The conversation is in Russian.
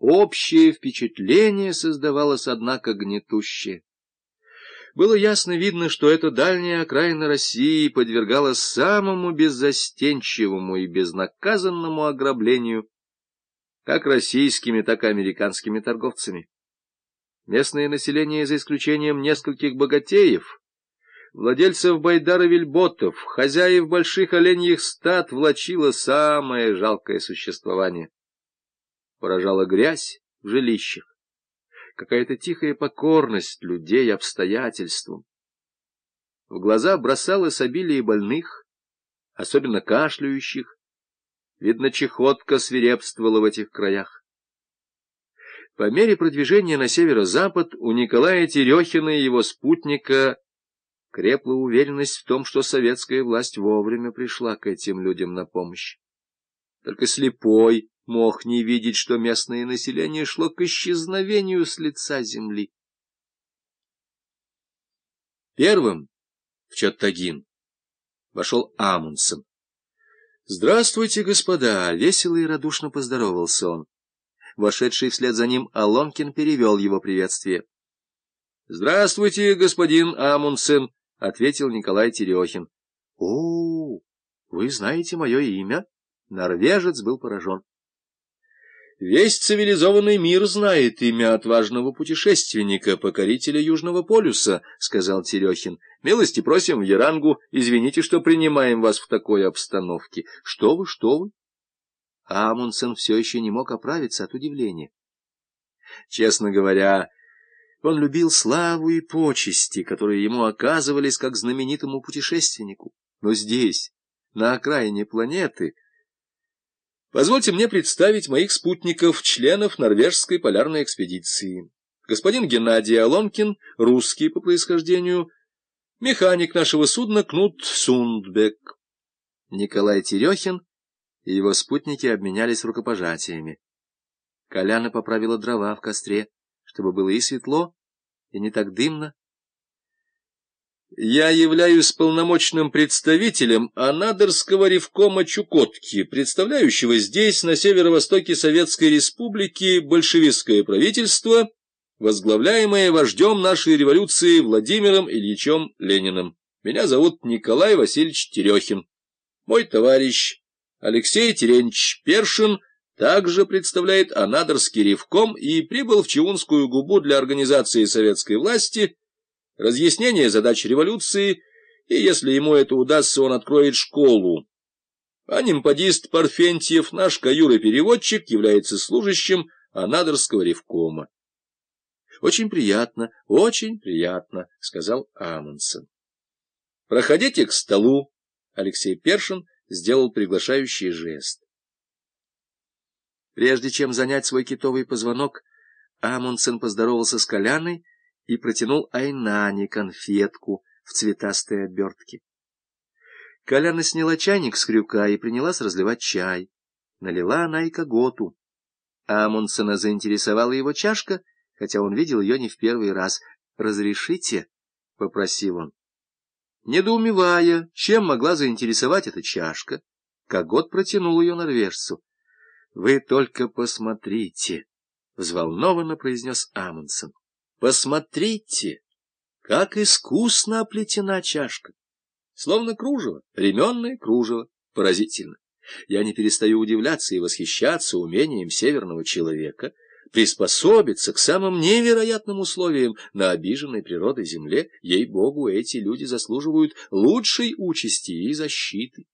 Общее впечатление создавалось, однако, гнетущее. Было ясно видно, что эта дальняя окраина России подвергалась самому беззастенчивому и безнаказанному ограблению как российскими, так и американскими торговцами. Местное население, за исключением нескольких богатеев, владельцев байдар вельботов, хозяев больших оленьих стад, влачило самое жалкое существование. Поражала грязь в жилищах, какая-то тихая покорность людей обстоятельствам. В глаза бросалось обилие больных, особенно кашляющих. Видно, чехотка свирепствовала в этих краях. По мере продвижения на северо-запад у Николая Терехина и его спутника крепла уверенность в том, что советская власть вовремя пришла к этим людям на помощь. Только слепой мог не видеть, что местное население шло к исчезновению с лица земли. Первым в Чоттагин вошел Амундсен. «Здравствуйте, господа!» — весело и радушно поздоровался он. Вошедший вслед за ним Алонкин перевел его приветствие. «Здравствуйте, господин Амундсен!» — ответил Николай Терехин. «О, вы знаете мое имя?» Норвежец был поражен. Весь цивилизованный мир знает имя отважного путешественника, покорителя Южного полюса, — сказал Терехин. — Милости просим в Ярангу, извините, что принимаем вас в такой обстановке. Что вы, что вы? Амундсен все еще не мог оправиться от удивления. Честно говоря, он любил славу и почести, которые ему оказывались как знаменитому путешественнику. Но здесь, на окраине планеты, Позвольте мне представить моих спутников, членов норвежской полярной экспедиции. Господин Геннадий Алонкин, русский по происхождению, механик нашего судна Кнут Сундбек. Николай Терехин и его спутники обменялись рукопожатиями. Коляна поправила дрова в костре, чтобы было и светло, и не так дымно, я являюсь полномочным представителем Анадырского ревкома Чукотки, представляющего здесь, на северо-востоке Советской Республики, большевистское правительство, возглавляемое вождем нашей революции Владимиром Ильичем Лениным. Меня зовут Николай Васильевич Терехин. Мой товарищ Алексей Теренч Першин также представляет Анадырский ревком и прибыл в Чеунскую губу для организации советской власти – разъяснение задач революции, и если ему это удастся, он откроет школу. А нимпадист Парфентьев, наш каюра-переводчик, является служащим Анадырского ревкома. — Очень приятно, очень приятно, — сказал Амундсен. — Проходите к столу. Алексей Першин сделал приглашающий жест. Прежде чем занять свой китовый позвонок, Амундсен поздоровался с Коляной и протянул Айнане конфетку в цветастой обертке. Коляна сняла чайник с крюка и принялась разливать чай. Налила она и коготу. Амундсена заинтересовала его чашка, хотя он видел ее не в первый раз. «Разрешите?» — попросил он. Недоумевая, чем могла заинтересовать эта чашка, Когот протянул ее норвежцу. — Вы только посмотрите! — взволнованно произнес Амундсен. Посмотрите, как искусно оплетена чашка. Словно кружево, ременное кружево, поразительно. Я не перестаю удивляться и восхищаться умением северного человека приспособиться к самым невероятным условиям на обиженной природой земле. Ей-богу, эти люди заслуживают лучшей участи и защиты.